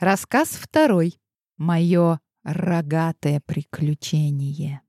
Рассказ второй. Мое рогатое приключение.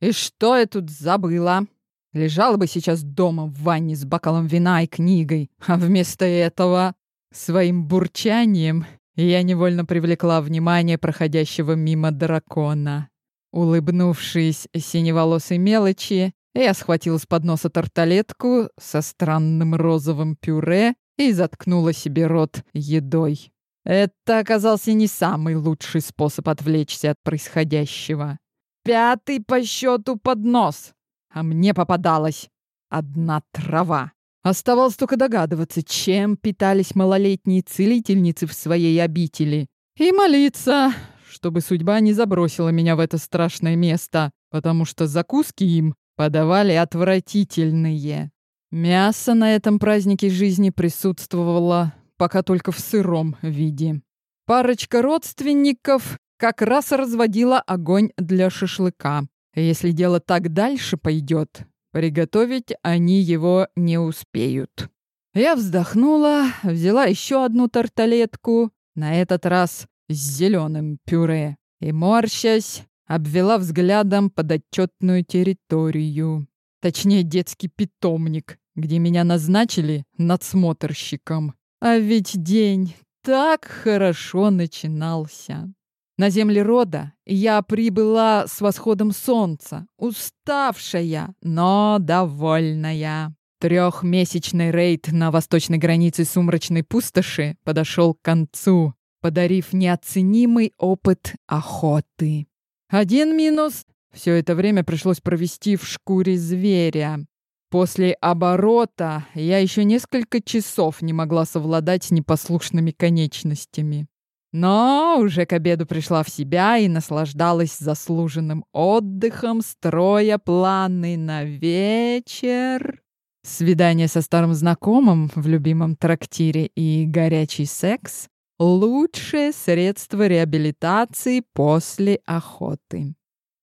И что я тут забыла? Лежала бы сейчас дома в ванне с бокалом вина и книгой, а вместо этого своим бурчанием я невольно привлекла внимание проходящего мимо дракона. Улыбнувшись синеволосой мелочи, я схватила с подноса тарталетку со странным розовым пюре и заткнула себе рот едой. Это оказался не самый лучший способ отвлечься от происходящего. Пятый по счету поднос, а мне попадалась одна трава. Оставалось только догадываться, чем питались малолетние целительницы в своей обители, и молиться, чтобы судьба не забросила меня в это страшное место, потому что закуски им подавали отвратительные. Мясо на этом празднике жизни присутствовало пока только в сыром виде. Парочка родственников как раз разводила огонь для шашлыка. Если дело так дальше пойдет, Приготовить они его не успеют. Я вздохнула, взяла еще одну тарталетку, на этот раз с зеленым пюре, и, морщась, обвела взглядом подотчетную территорию. Точнее, детский питомник, где меня назначили надсмотрщиком. А ведь день так хорошо начинался. На земле рода я прибыла с восходом солнца, уставшая, но довольная. Трехмесячный рейд на восточной границе сумрачной пустоши подошел к концу, подарив неоценимый опыт охоты. Один минус — все это время пришлось провести в шкуре зверя. После оборота я еще несколько часов не могла совладать с непослушными конечностями. Но уже к обеду пришла в себя и наслаждалась заслуженным отдыхом, строя планы на вечер. Свидание со старым знакомым в любимом трактире и горячий секс — лучшее средство реабилитации после охоты.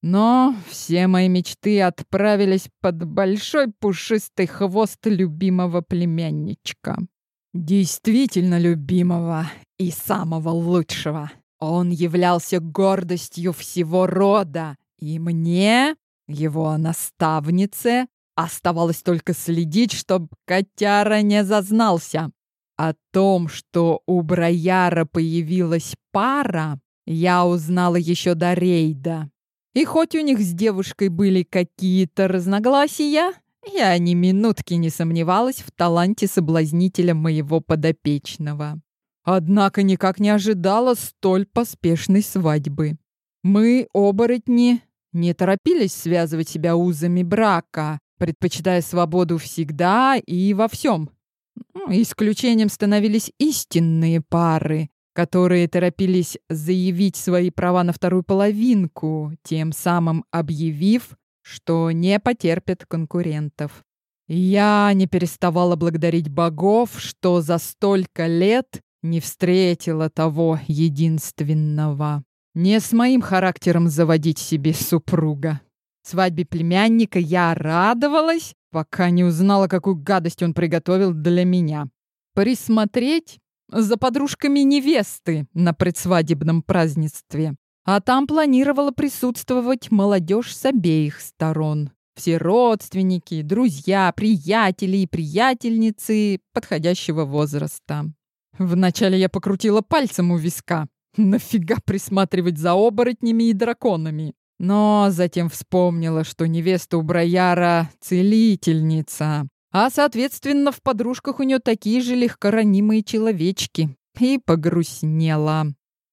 Но все мои мечты отправились под большой пушистый хвост любимого племянничка. Действительно любимого и самого лучшего. Он являлся гордостью всего рода, и мне, его наставнице, оставалось только следить, чтобы котяра не зазнался. О том, что у Брояра появилась пара, я узнала еще до рейда. И хоть у них с девушкой были какие-то разногласия, я ни минутки не сомневалась в таланте соблазнителя моего подопечного. Однако никак не ожидала столь поспешной свадьбы. Мы, оборотни, не торопились связывать себя узами брака, предпочитая свободу всегда и во всем. Ну, исключением становились истинные пары, которые торопились заявить свои права на вторую половинку, тем самым объявив, что не потерпят конкурентов. Я не переставала благодарить богов, что за столько лет не встретила того единственного. Не с моим характером заводить себе супруга. Свадьбе племянника я радовалась, пока не узнала, какую гадость он приготовил для меня. Присмотреть за подружками невесты на предсвадебном празднестве. А там планировала присутствовать молодежь с обеих сторон. Все родственники, друзья, приятели и приятельницы подходящего возраста. Вначале я покрутила пальцем у виска. Нафига присматривать за оборотнями и драконами? Но затем вспомнила, что невеста у Брояра — целительница, а, соответственно, в подружках у нее такие же легкоранимые человечки. И погрустнела.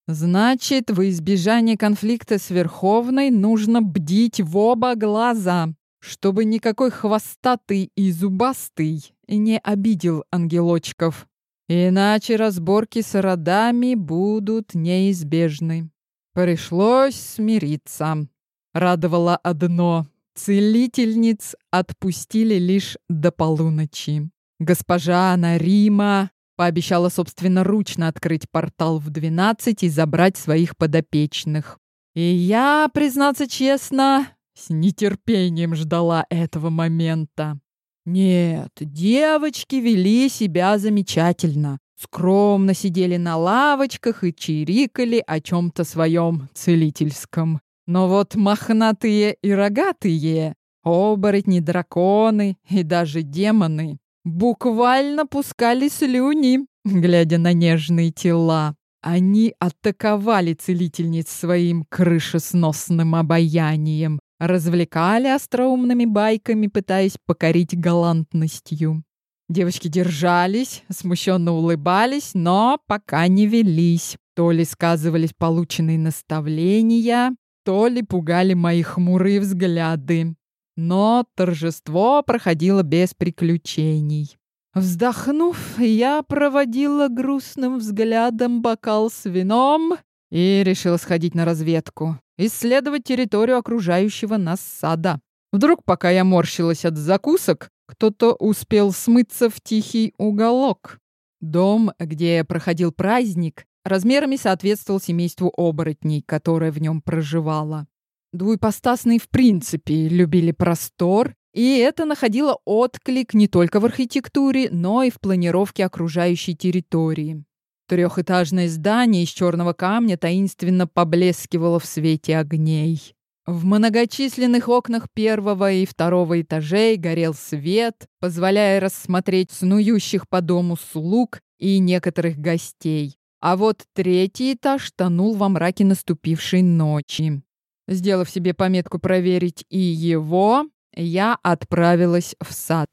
Значит, во избежание конфликта с Верховной нужно бдить в оба глаза, чтобы никакой хвостатый и зубастый не обидел ангелочков. Иначе разборки с родами будут неизбежны. Пришлось смириться. Радовало одно. Целительниц отпустили лишь до полуночи. Госпожа Нарима Пообещала собственноручно открыть портал в 12 и забрать своих подопечных. И я, признаться честно, с нетерпением ждала этого момента. Нет, девочки вели себя замечательно. скромно сидели на лавочках и чирикали о чем-то своем целительском. Но вот мохнатые и рогатые, оборотни, драконы и даже демоны буквально пускали слюни, глядя на нежные тела. Они атаковали целительниц своим крышесносным обаянием, развлекали остроумными байками, пытаясь покорить галантностью. Девочки держались, смущенно улыбались, но пока не велись. То ли сказывались полученные наставления, то ли пугали мои хмурые взгляды. Но торжество проходило без приключений. Вздохнув, я проводила грустным взглядом бокал с вином и решила сходить на разведку, исследовать территорию окружающего нас сада. Вдруг, пока я морщилась от закусок, кто-то успел смыться в тихий уголок. Дом, где проходил праздник, размерами соответствовал семейству оборотней, которое в нем проживало. Двуепостасные в принципе любили простор, и это находило отклик не только в архитектуре, но и в планировке окружающей территории. Трехэтажное здание из черного камня таинственно поблескивало в свете огней. В многочисленных окнах первого и второго этажей горел свет, позволяя рассмотреть снующих по дому слуг и некоторых гостей. А вот третий этаж тонул во мраке наступившей ночи. Сделав себе пометку проверить и его, я отправилась в сад.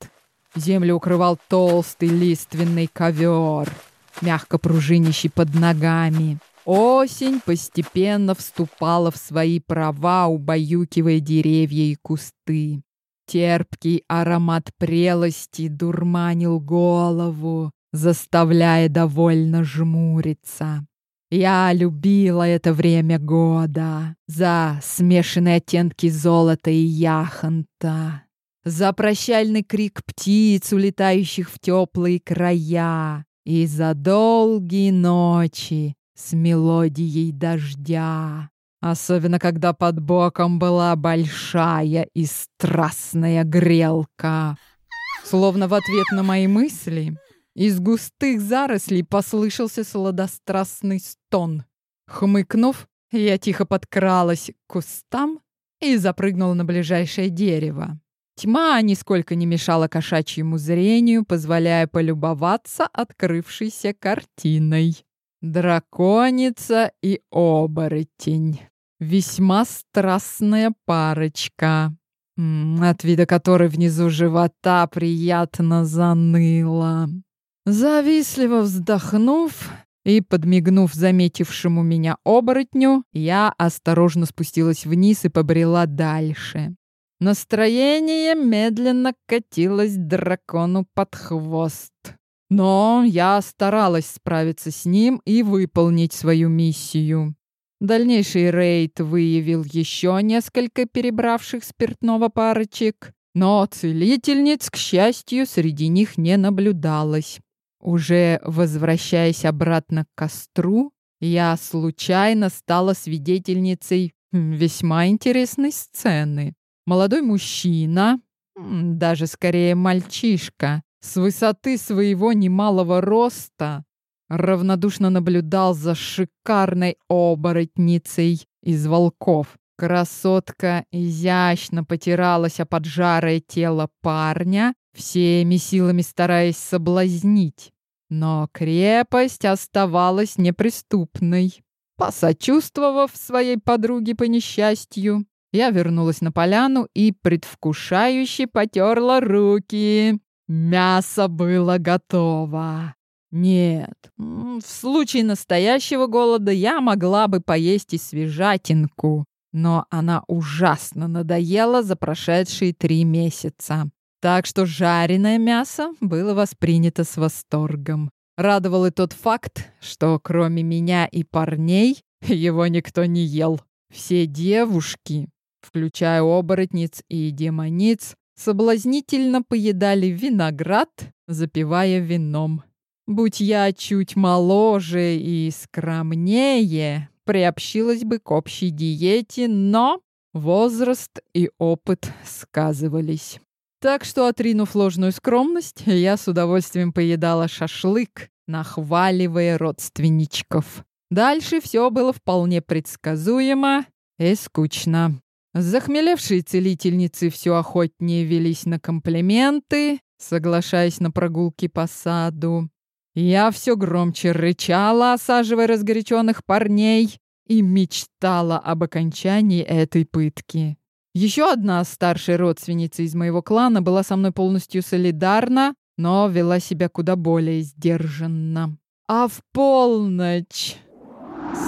Землю укрывал толстый лиственный ковер, мягко пружинящий под ногами. Осень постепенно вступала в свои права, убаюкивая деревья и кусты. Терпкий аромат прелости дурманил голову, заставляя довольно жмуриться. Я любила это время года за смешанные оттенки золота и яхонта, за прощальный крик птиц, улетающих в теплые края, и за долгие ночи, с мелодией дождя. Особенно, когда под боком была большая и страстная грелка. Словно в ответ на мои мысли, из густых зарослей послышался сладострастный стон. Хмыкнув, я тихо подкралась к кустам и запрыгнула на ближайшее дерево. Тьма нисколько не мешала кошачьему зрению, позволяя полюбоваться открывшейся картиной. Драконица и оборотень. Весьма страстная парочка, от вида которой внизу живота приятно заныло. Завистливо вздохнув и подмигнув заметившему меня оборотню, я осторожно спустилась вниз и побрела дальше. Настроение медленно катилось дракону под хвост. Но я старалась справиться с ним и выполнить свою миссию. Дальнейший рейд выявил еще несколько перебравших спиртного парочек, но целительниц, к счастью, среди них не наблюдалось. Уже возвращаясь обратно к костру, я случайно стала свидетельницей весьма интересной сцены. Молодой мужчина, даже скорее мальчишка, с высоты своего немалого роста равнодушно наблюдал за шикарной оборотницей из волков. Красотка изящно потиралась о поджарое тело парня, всеми силами стараясь соблазнить. Но крепость оставалась неприступной. Посочувствовав своей подруге по несчастью, я вернулась на поляну и предвкушающе потерла руки. Мясо было готово. Нет, в случае настоящего голода я могла бы поесть и свежатинку, но она ужасно надоела за прошедшие три месяца. Так что жареное мясо было воспринято с восторгом. Радовал и тот факт, что кроме меня и парней его никто не ел. Все девушки, включая оборотниц и демониц, соблазнительно поедали виноград, запивая вином. Будь я чуть моложе и скромнее, приобщилась бы к общей диете, но возраст и опыт сказывались. Так что, отринув ложную скромность, я с удовольствием поедала шашлык, нахваливая родственничков. Дальше все было вполне предсказуемо и скучно. Захмелевшие целительницы все охотнее велись на комплименты, соглашаясь на прогулки по саду. Я все громче рычала, осаживая разгоряченных парней, и мечтала об окончании этой пытки. Еще одна старшая родственница из моего клана была со мной полностью солидарна, но вела себя куда более сдержанно. А в полночь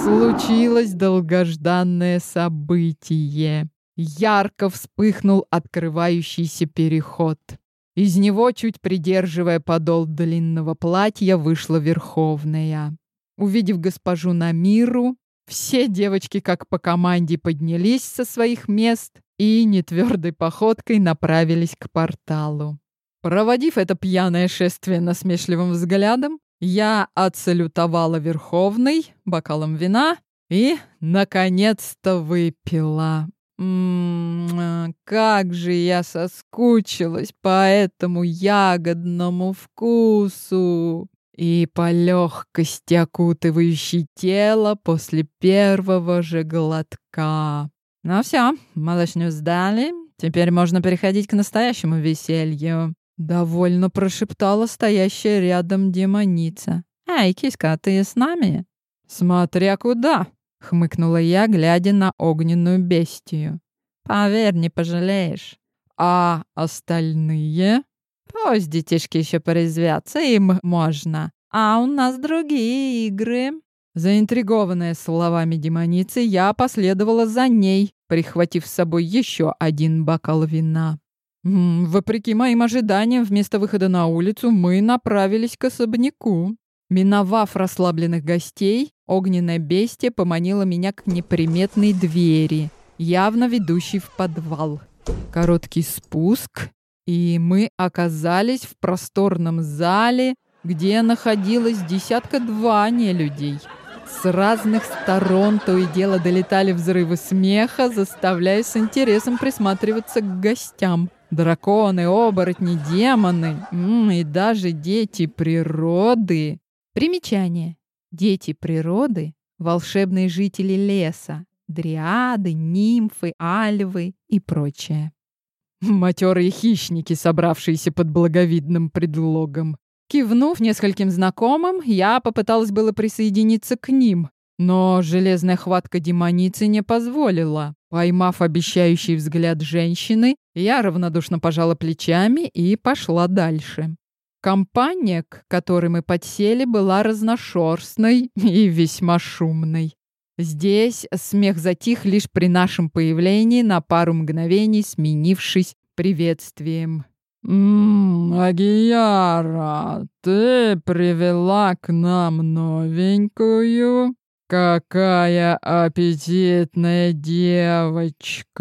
случилось долгожданное событие. Ярко вспыхнул открывающийся переход. Из него, чуть придерживая подол длинного платья, вышла Верховная. Увидев госпожу Намиру, все девочки, как по команде, поднялись со своих мест и нетвердой походкой направились к порталу. Проводив это пьяное шествие насмешливым взглядом, я отсалютовала Верховной бокалом вина и, наконец-то, выпила. М-м, как же я соскучилась по этому ягодному вкусу и по легкости, окутывающей тело после первого же глотка. Ну все, малышню сдали, теперь можно переходить к настоящему веселью. Довольно прошептала стоящая рядом демоница. «Эй, киска, ты с нами?» «Смотря куда!» — хмыкнула я, глядя на огненную бестию. «Поверь, не пожалеешь. А остальные?» «Пусть детишки еще порезвятся, им можно. А у нас другие игры». Заинтригованная словами демоницы, я последовала за ней, прихватив с собой еще один бокал вина. Вопреки моим ожиданиям, вместо выхода на улицу мы направились к особняку. Миновав расслабленных гостей, огненное бестие поманило меня к неприметной двери, явно ведущей в подвал. Короткий спуск, и мы оказались в просторном зале, где находилось десятка-два нелюдей. С разных сторон то и дело долетали взрывы смеха, заставляя с интересом присматриваться к гостям. Драконы, оборотни, демоны и даже дети природы Примечание. Дети природы — волшебные жители леса, дриады, нимфы, альвы и прочее. Матерые хищники, собравшиеся под благовидным предлогом. Кивнув нескольким знакомым, я попыталась было присоединиться к ним, но железная хватка демоницы не позволила. Поймав обещающий взгляд женщины, я равнодушно пожала плечами и пошла дальше. Компания, к которой мы подсели, была разношерстной и весьма шумной. Здесь смех затих лишь при нашем появлении на пару мгновений, сменившись приветствием. «Ммм, Агияра, ты привела к нам новенькую? Какая аппетитная девочка!»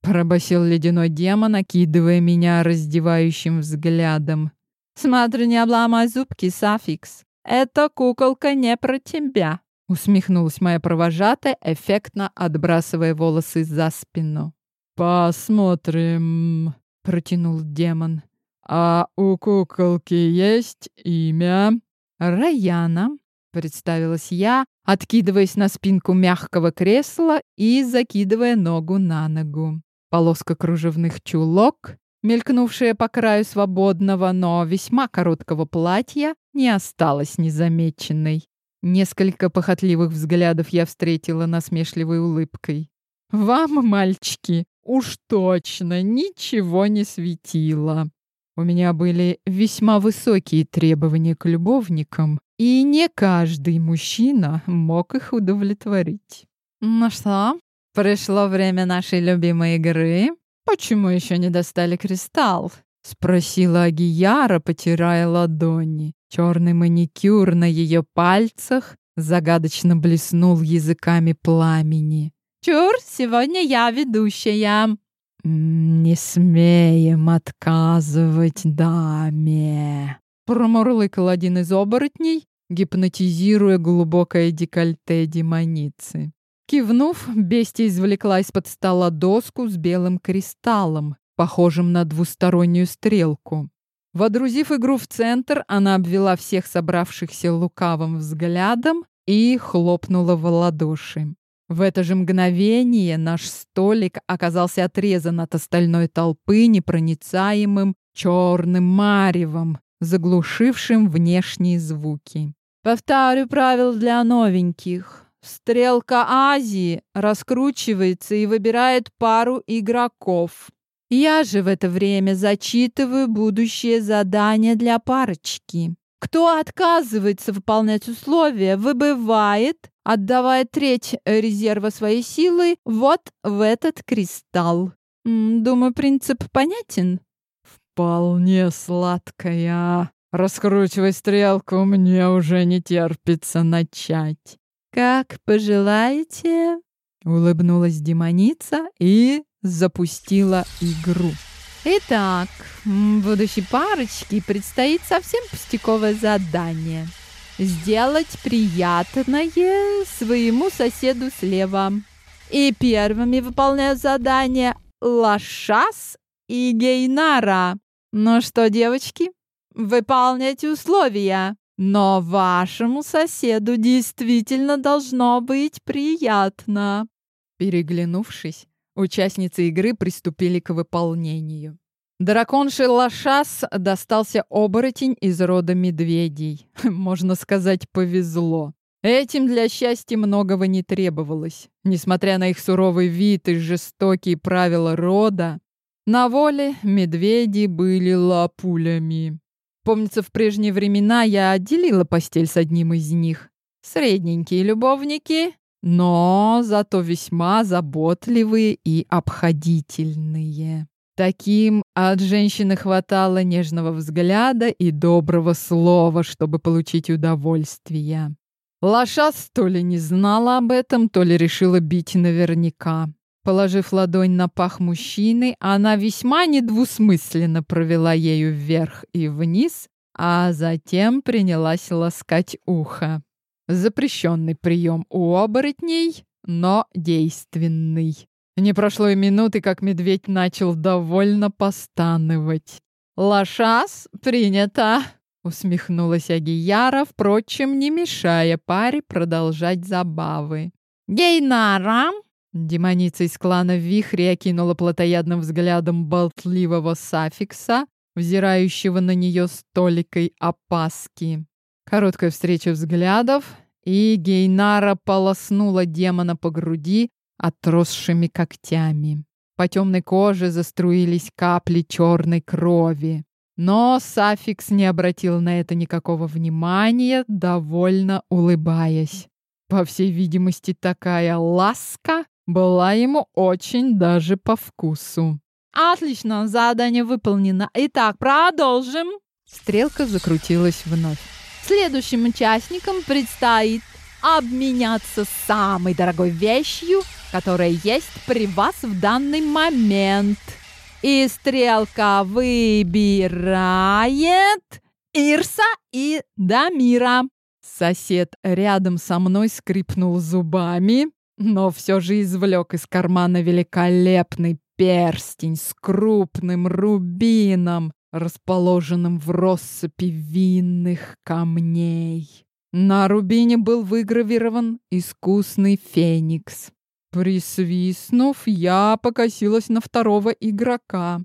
Пробасил ледяной демон, окидывая меня раздевающим взглядом. «Смотри, не обломай зубки, Сафикс. Эта куколка не про тебя», — усмехнулась моя провожатая, эффектно отбрасывая волосы за спину. «Посмотрим», — протянул демон. «А у куколки есть имя?» «Раяна», — представилась я, откидываясь на спинку мягкого кресла и закидывая ногу на ногу. Полоска кружевных чулок мелькнувшая по краю свободного, но весьма короткого платья, не осталась незамеченной. Несколько похотливых взглядов я встретила насмешливой улыбкой. «Вам, мальчики, уж точно ничего не светило. У меня были весьма высокие требования к любовникам, и не каждый мужчина мог их удовлетворить. Ну что, пришло время нашей любимой игры?» «Почему еще не достали кристалл?» — спросила Агияра, потирая ладони. Черный маникюр на ее пальцах загадочно блеснул языками пламени. «Чур, сегодня я ведущая!» «Не смеем отказывать даме!» Промурлыкал один из оборотней, гипнотизируя глубокое декольте демоницы. Кивнув, бестия извлекла из-под стола доску с белым кристаллом, похожим на двустороннюю стрелку. Водрузив игру в центр, она обвела всех собравшихся лукавым взглядом и хлопнула в ладоши. В это же мгновение наш столик оказался отрезан от остальной толпы непроницаемым черным маревом, заглушившим внешние звуки. Повторю правил для новеньких. Стрелка Азии раскручивается и выбирает пару игроков. Я же в это время зачитываю будущее задание для парочки. Кто отказывается выполнять условия, выбывает, отдавая треть резерва своей силы вот в этот кристалл. Думаю, принцип понятен? Вполне сладкая. Раскручивай стрелку, мне уже не терпится начать. Как пожелаете, улыбнулась демоница и запустила игру. Итак, будущей парочке предстоит совсем пустяковое задание. Сделать приятное своему соседу слева. И первыми выполняют задание Лашас и Гейнара. Ну что, девочки, выполняйте условия. Но вашему соседу действительно должно быть приятно. Переглянувшись, Участницы игры приступили к выполнению. Драконши Лошас достался оборотень из рода медведей. Можно сказать, повезло. Этим для счастья многого не требовалось. Несмотря на их суровый вид и жестокие правила рода, на воле медведи были лапулями. Помнится, в прежние времена я отделила постель с одним из них. Средненькие любовники но зато весьма заботливые и обходительные. Таким от женщины хватало нежного взгляда и доброго слова, чтобы получить удовольствие. Лошас то ли не знала об этом, то ли решила бить наверняка. Положив ладонь на пах мужчины, она весьма недвусмысленно провела ею вверх и вниз, а затем принялась ласкать ухо. Запрещенный прием у оборотней, но действенный. Не прошло и минуты, как медведь начал довольно постанывать. «Лошас принято!» — усмехнулась Агияра, впрочем, не мешая паре продолжать забавы. «Гейнара!» Демоница из клана Вихри окинула плотоядным взглядом болтливого Сафикса, взирающего на нее с толикой опаски. Короткая встреча взглядов, и Гейнара полоснула демона по груди отросшими когтями. По темной коже заструились капли черной крови. Но Сафикс не обратил на это никакого внимания, довольно улыбаясь. По всей видимости, такая ласка была ему очень даже по вкусу. «Отлично, задание выполнено. Итак, продолжим!» Стрелка закрутилась вновь. Следующим участникам предстоит обменяться самой дорогой вещью, которая есть при вас в данный момент. И стрелка выбирает Ирса и Дамира. Сосед рядом со мной скрипнул зубами, но все же извлек из кармана великолепный перстень с крупным рубином, расположенным в россыпи винных камней. На рубине был выгравирован искусный феникс. Присвистнув, я покосилась на второго игрока.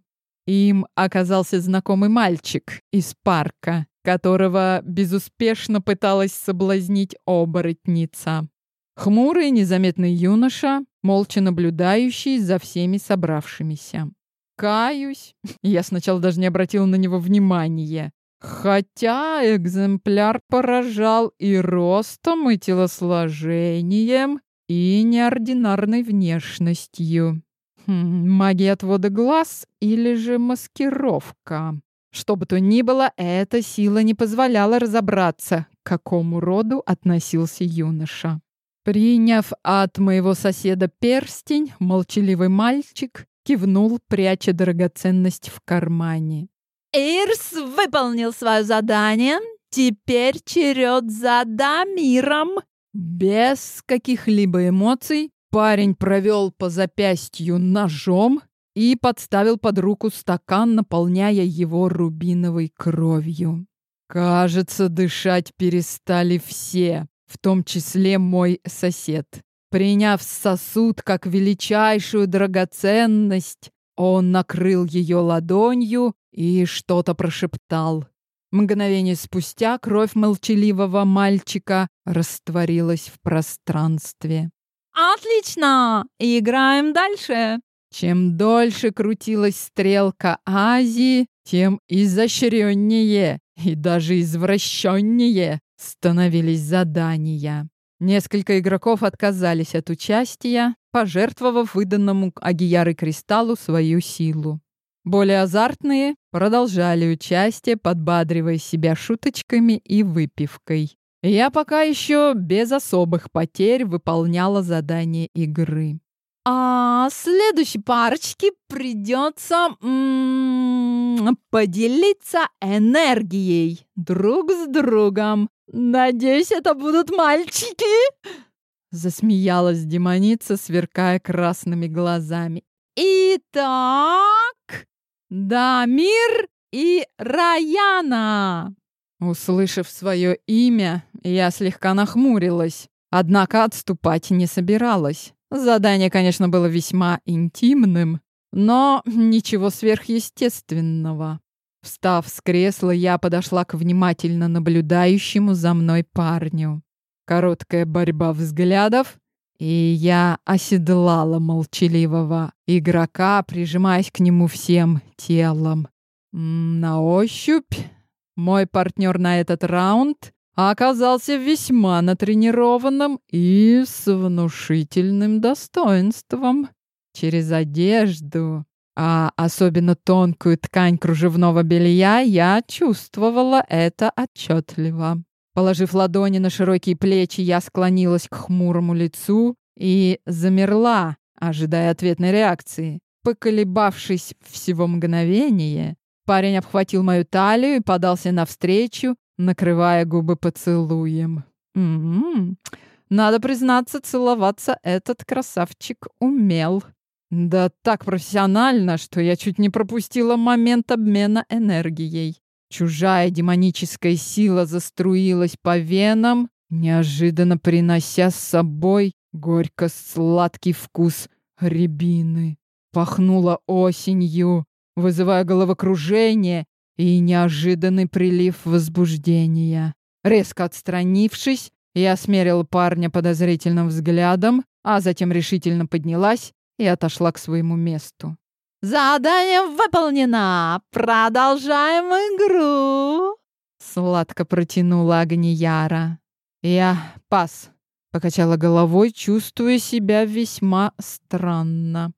Им оказался знакомый мальчик из парка, которого безуспешно пыталась соблазнить оборотница. Хмурый незаметный юноша, молча наблюдающий за всеми собравшимися. Каюсь, я сначала даже не обратил на него внимания. Хотя экземпляр поражал и ростом, и телосложением, и неординарной внешностью. Хм, магия отвода глаз или же маскировка? Что бы то ни было, эта сила не позволяла разобраться, к какому роду относился юноша. Приняв от моего соседа перстень, молчаливый мальчик кивнул, пряча драгоценность в кармане. «Ирс выполнил свое задание. Теперь черед за Дамиром». Без каких-либо эмоций парень провел по запястью ножом и подставил под руку стакан, наполняя его рубиновой кровью. Кажется, дышать перестали все, в том числе мой сосед. Приняв сосуд как величайшую драгоценность, он накрыл ее ладонью и что-то прошептал. Мгновение спустя кровь молчаливого мальчика растворилась в пространстве. «Отлично! Играем дальше!» Чем дольше крутилась стрелка Азии, тем изощреннее и даже извращеннее становились задания. Несколько игроков отказались от участия, пожертвовав выданному Агияры Кристаллу свою силу. Более азартные продолжали участие, подбадривая себя шуточками и выпивкой. Я пока еще без особых потерь выполняла задание игры. А следующей парочке придется поделиться энергией друг с другом. Надеюсь, это будут мальчики. Засмеялась демоница, сверкая красными глазами. Итак, Дамир и Раяна. Услышав свое имя, я слегка нахмурилась, однако отступать не собиралась. Задание, конечно, было весьма интимным, но ничего сверхъестественного. Встав с кресла, я подошла к внимательно наблюдающему за мной парню. Короткая борьба взглядов, и я оседлала молчаливого игрока, прижимаясь к нему всем телом. На ощупь мой партнер на этот раунд оказался весьма натренированным и с внушительным достоинством. Через одежду, а особенно тонкую ткань кружевного белья, я чувствовала это отчетливо. Положив ладони на широкие плечи, я склонилась к хмурому лицу и замерла, ожидая ответной реакции. Поколебавшись всего мгновение, парень обхватил мою талию и подался навстречу, накрывая губы поцелуем. М-м-м. Надо признаться, целоваться этот красавчик умел. Да так профессионально, что я чуть не пропустила момент обмена энергией. Чужая демоническая сила заструилась по венам, неожиданно принося с собой горько-сладкий вкус рябины. Пахнула осенью, вызывая головокружение и неожиданный прилив возбуждения. Резко отстранившись, я смерила парня подозрительным взглядом, а затем решительно поднялась и отошла к своему месту. «Задание выполнено! Продолжаем игру!» Сладко протянула Агнияра. Я пас. Покачала головой, чувствуя себя весьма странно.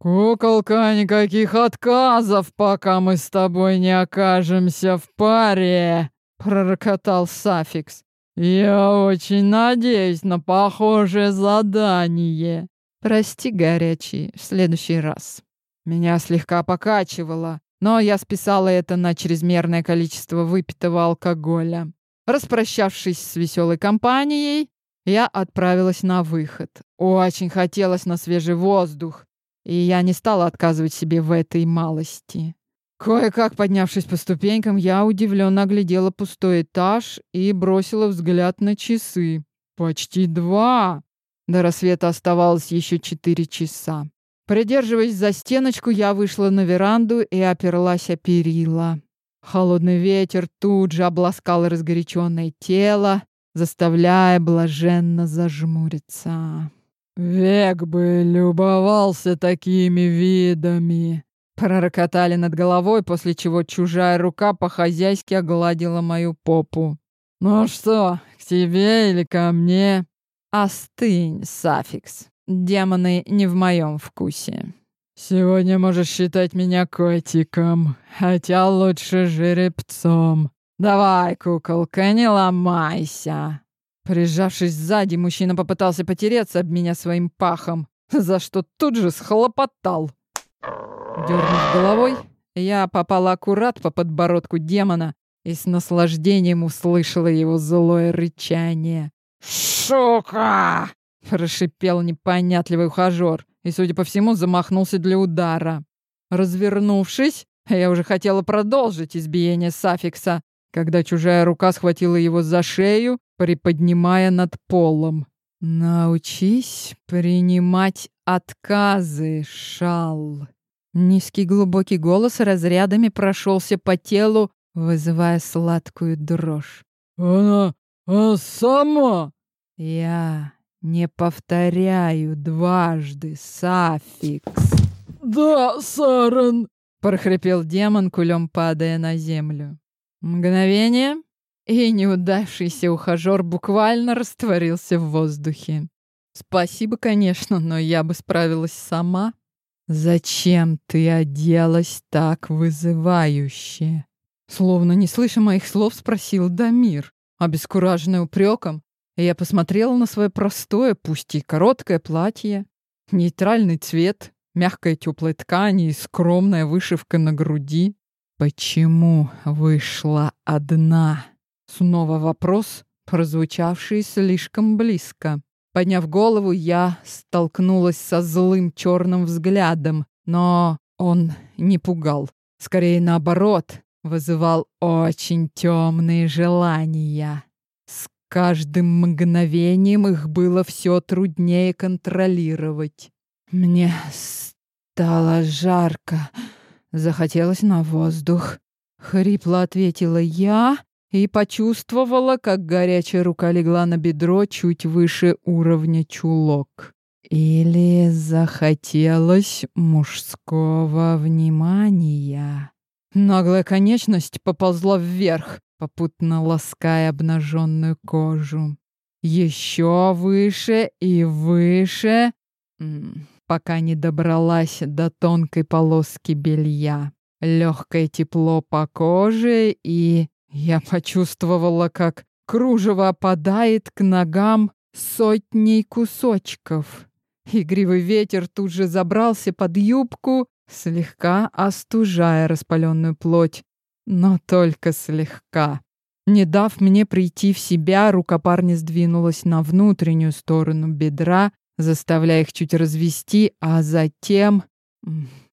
«Куколка, никаких отказов, пока мы с тобой не окажемся в паре!» — пророкотал Сафикс. «Я очень надеюсь на похожее задание. Прости, горячий, в следующий раз». Меня слегка покачивало, но я списала это на чрезмерное количество выпитого алкоголя. Распрощавшись с веселой компанией, я отправилась на выход. Очень хотелось на свежий воздух, и я не стала отказывать себе в этой малости. Кое-как поднявшись по ступенькам, я удивленно оглядела пустой этаж и бросила взгляд на часы. Почти два. До рассвета оставалось еще четыре часа. Придерживаясь за стеночку, я вышла на веранду и оперлась о перила. Холодный ветер тут же обласкал разгоряченное тело, заставляя блаженно зажмуриться. «Век бы любовался такими видами!» Пророкотали над головой, после чего чужая рука по-хозяйски огладила мою попу. «Ну что, к тебе или ко мне?» «Остынь, Сафикс. Демоны не в моем вкусе». «Сегодня можешь считать меня котиком, хотя лучше жеребцом. Давай, куколка, не ломайся!» Прижавшись сзади, мужчина попытался потереться об меня своим пахом, за что тут же схлопотал. Дернув головой, я попала аккурат по подбородку демона и с наслаждением услышала его злое рычание. «Сука!» — прошипел непонятливый ухажер и, судя по всему, замахнулся для удара. Развернувшись, я уже хотела продолжить избиение Сафикса, когда чужая рука схватила его за шею, приподнимая над полом. «Научись принимать отказы, Шал». Низкий глубокий голос разрядами прошелся по телу, вызывая сладкую дрожь. «Она... она сама!» «Я не повторяю дважды, Сафикс!» «Да, Сарен!» — прохрипел демон, кулем падая на землю. Мгновение, и неудавшийся ухажер буквально растворился в воздухе. Спасибо, конечно, но я бы справилась сама. Зачем ты оделась так вызывающе? Словно не слыша моих слов, спросил Дамир. Обескураженный упреком, я посмотрела на свое простое, пусть и короткое платье. Нейтральный цвет, мягкая теплая ткань и скромная вышивка на груди. Почему вышла одна? Снова вопрос, прозвучавший слишком близко. Подняв голову, я столкнулась со злым черным взглядом, но он не пугал. Скорее наоборот, вызывал очень темные желания. Каждым мгновением их было все труднее контролировать. Мне стало жарко, захотелось на воздух. Хрипло ответила я и почувствовала, как горячая рука легла на бедро чуть выше уровня чулок. Или захотелось мужского внимания. Наглая конечность поползла вверх, попутно лаская обнаженную кожу. Еще выше и выше, пока не добралась до тонкой полоски белья. Легкое тепло по коже и я почувствовала, как кружево опадает к ногам сотней кусочков. Игривый ветер тут же забрался под юбку, слегка остужая распаленную плоть, но только слегка. Не дав мне прийти в себя, рука парня сдвинулась на внутреннюю сторону бедра, заставляя их чуть развести, а затем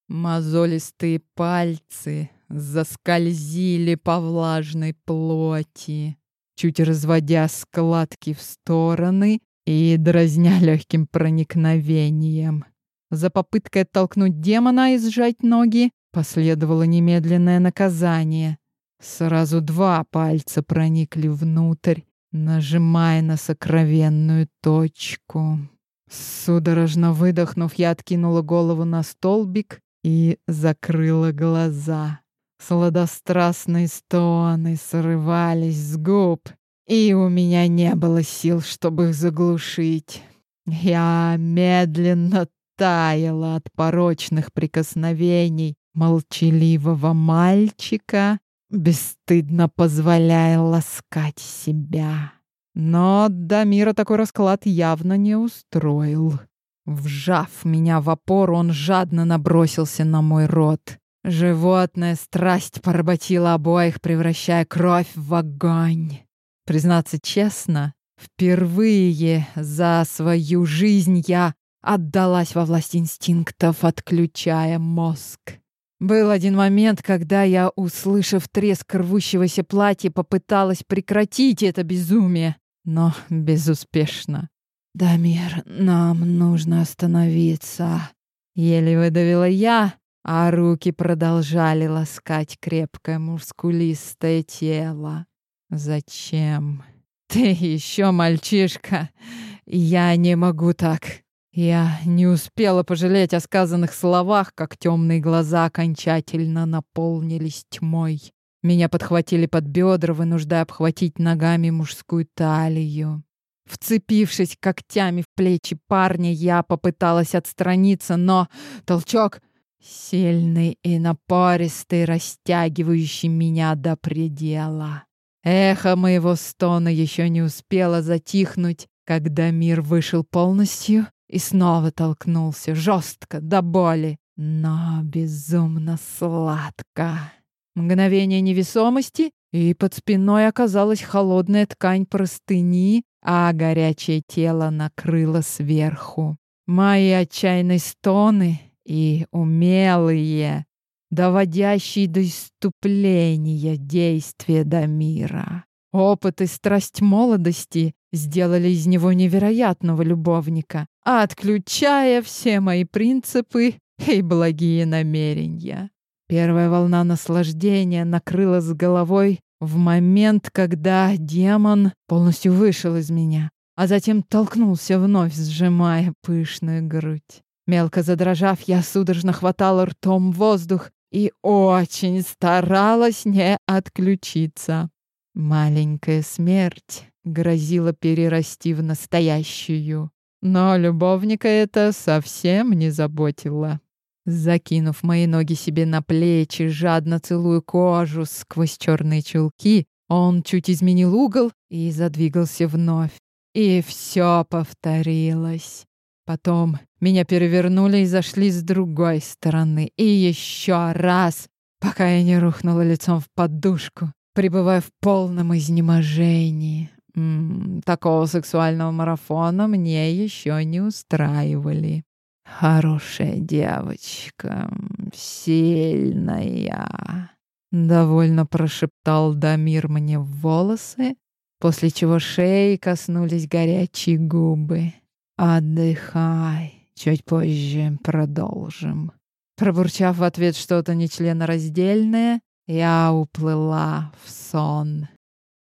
мозолистые пальцы заскользили по влажной плоти, чуть разводя складки в стороны и дразня легким проникновением. За попыткой оттолкнуть демона и сжать ноги последовало немедленное наказание. Сразу два пальца проникли внутрь, нажимая на сокровенную точку. Судорожно выдохнув, я откинула голову на столбик и закрыла глаза. Сладострастные стоны срывались с губ, и у меня не было сил, чтобы их заглушить. Я медленно таяла от порочных прикосновений молчаливого мальчика, бесстыдно позволяя ласкать себя. Но Дамира такой расклад явно не устроил. Вжав меня в опору, он жадно набросился на мой рот. Животная страсть поработила обоих, превращая кровь в огонь. Признаться честно, впервые за свою жизнь я отдалась во власть инстинктов, отключая мозг. Был один момент, когда я, услышав треск рвущегося платья, попыталась прекратить это безумие, но безуспешно. «Дамир, нам нужно остановиться», — еле выдавила я, а руки продолжали ласкать крепкое мускулистое тело. «Зачем? Ты еще мальчишка. Я не могу так». Я не успела пожалеть о сказанных словах, как темные глаза окончательно наполнились тьмой. Меня подхватили под бедра, вынуждая обхватить ногами мужскую талию. Вцепившись когтями в плечи парня, я попыталась отстраниться, но толчок — Сильный и напористый, растягивающий меня до предела. Эхо моего стона еще не успело затихнуть, когда мир вышел полностью и снова толкнулся жестко, до боли, но безумно сладко. Мгновение невесомости, и под спиной оказалась холодная ткань простыни, а горячее тело накрыло сверху. Мои отчаянные стоны и умелые, доводящие до иступления действия Дамира. Опыт и страсть молодости сделали из него невероятного любовника, отключая все мои принципы и благие намерения. Первая волна наслаждения накрыла с головой в момент, когда демон полностью вышел из меня, а затем толкнулся вновь, сжимая пышную грудь. Мелко задрожав, я судорожно хватала ртом воздух и очень старалась не отключиться. Маленькая смерть грозила перерасти в настоящую, но любовника это совсем не заботило. Закинув мои ноги себе на плечи, жадно целую кожу сквозь черные чулки, он чуть изменил угол и задвигался вновь. И все повторилось. Потом меня перевернули и зашли с другой стороны. И еще раз, пока я не рухнула лицом в подушку, пребывая в полном изнеможении. Такого сексуального марафона мне еще не устраивали. Хорошая девочка, сильная. Довольно прошептал Дамир мне в волосы, после чего шеи коснулись горячие губы. «Отдыхай, чуть позже продолжим». Пробурчав в ответ что-то нечленораздельное, я уплыла в сон.